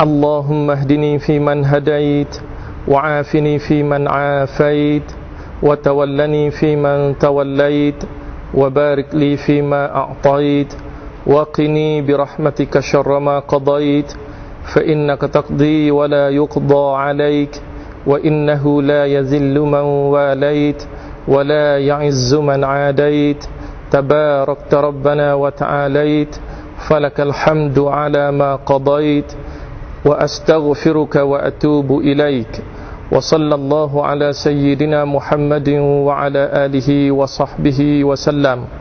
اللهم اهدني فيمن هديت وعافني فيمن عافيت وتولني فيمن توليت وبارك لي فيما أعطيت وقني برحمتك شر ما قضيت فإنك تقضي ولا يقضى عليك وإنه لا يذل من واليت ولا يعز من عاديت تباركت ربنا وتعاليت فلك الحمد على ما قضيت وأستغفرك وأتوب إليك وصلى الله على سيدنا محمد وعلى آله وصحبه وسلم